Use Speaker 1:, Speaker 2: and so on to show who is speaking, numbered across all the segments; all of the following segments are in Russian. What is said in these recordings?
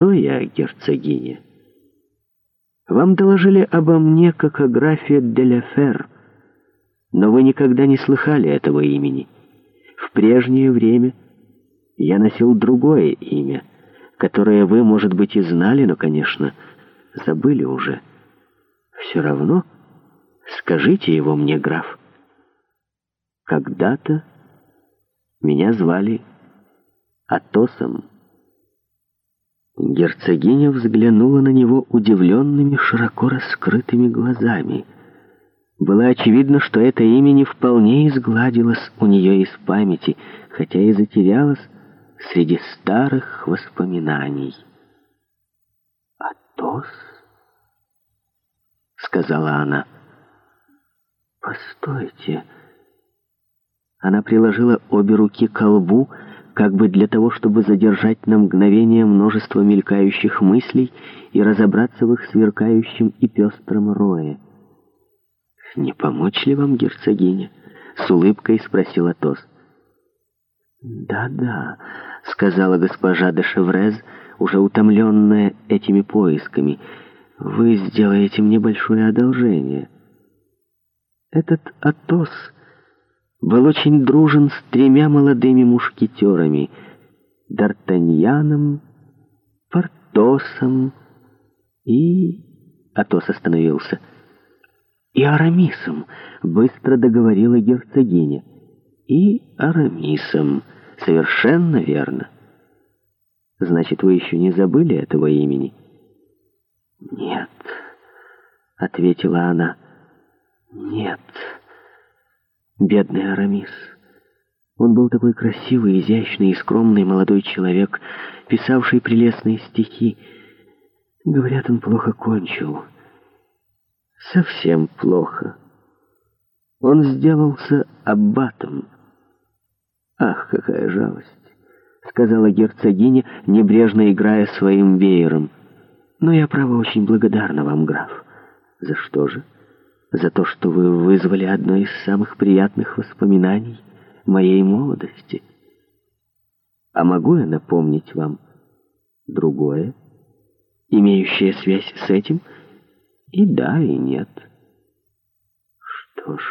Speaker 1: я герцогиня. Вам доложили обо мне как о графе Деляфер, но вы никогда не слыхали этого имени. В прежнее время я носил другое имя, которое вы, может быть, и знали, но, конечно, забыли уже. Все равно скажите его мне, граф. Когда-то меня звали Атосом. Герцогиня взглянула на него удивленными, широко раскрытыми глазами. Было очевидно, что это имя не вполне изгладилось у нее из памяти, хотя и затерялось среди старых воспоминаний. «Атос?» — сказала она. «Постойте». Она приложила обе руки к лбу и как бы для того, чтобы задержать на мгновение множество мелькающих мыслей и разобраться в их сверкающем и пестром рое. «Не помочь ли вам, герцогиня?» — с улыбкой спросил Атос. «Да-да», — сказала госпожа де Шеврез, уже утомленная этими поисками, — «вы сделаете мне большое одолжение». Этот Атос был очень дружен с тремя молодыми мушкетерами — Д'Артаньяном, Портосом и... Атос остановился. «И Арамисом!» — быстро договорила герцогиня. «И Арамисом. Совершенно верно». «Значит, вы еще не забыли этого имени?» «Нет», — ответила она. «Нет» бедный Арамис. Он был такой красивый, изящный и скромный молодой человек, писавший прелестные стихи. Говорят, он плохо кончил. Совсем плохо. Он сделался аббатом. «Ах, какая жалость!» — сказала герцогиня, небрежно играя своим веером. «Но я, право, очень благодарна вам, граф». «За что же?» за то, что вы вызвали одно из самых приятных воспоминаний моей молодости. А могу я напомнить вам другое, имеющее связь с этим? И да, и нет. Что ж,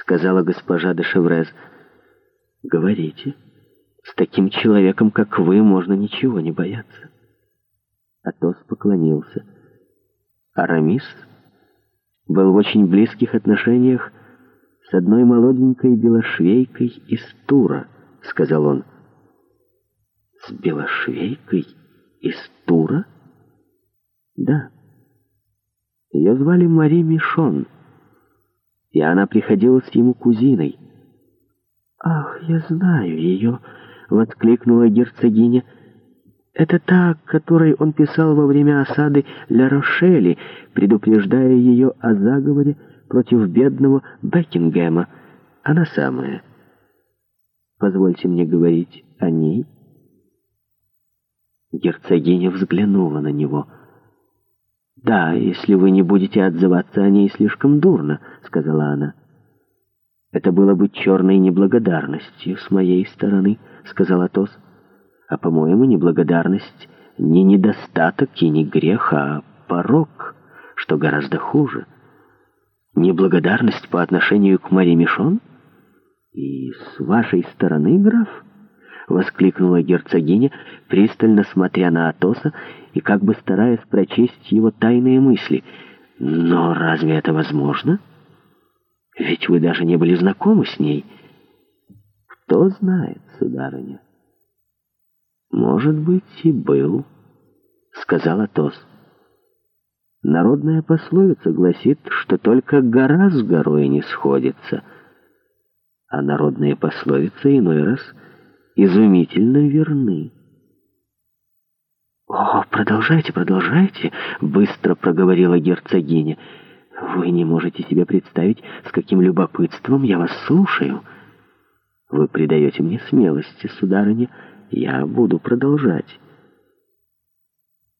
Speaker 1: сказала госпожа де Шеврез, говорите, с таким человеком, как вы, можно ничего не бояться. Атос поклонился. Арамис был в очень близких отношениях с одной молоденькой белошвейкой из Тура, — сказал он. — С белошвейкой из Тура? — Да. Ее звали Мари Мишон, и она приходила приходилась ему кузиной. — Ах, я знаю ее! — воскликнула герцогиня — это та, которой он писал во время осады для Рошели, предупреждая ее о заговоре против бедного Бекингема. Она самая. Позвольте мне говорить о ней. Герцогиня взглянула на него. «Да, если вы не будете отзываться о ней слишком дурно», — сказала она. «Это было бы черной неблагодарностью с моей стороны», — сказал Атос. «Атос». А, по-моему, неблагодарность не недостаток и не грех, а порог, что гораздо хуже. Неблагодарность по отношению к Мари Мишон? И с вашей стороны, граф? Воскликнула герцогиня, пристально смотря на Атоса и как бы стараясь прочесть его тайные мысли. Но разве это возможно? Ведь вы даже не были знакомы с ней. Кто знает, сударыня? «Может быть, и был», — сказал Атос. Народная пословица гласит, что только гора с горой не сходится. А народные пословицы иной раз изумительно верны. «О, продолжайте, продолжайте!» — быстро проговорила герцогиня. «Вы не можете себе представить, с каким любопытством я вас слушаю. Вы придаете мне смелости, сударыня» я буду продолжать.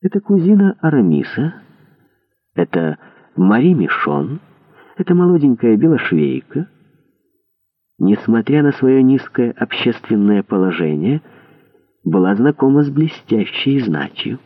Speaker 1: Это кузина Арамиса, это Мари Мишон, это молоденькая белошвейка. Несмотря на свое низкое общественное положение, была знакома с блестящей значью.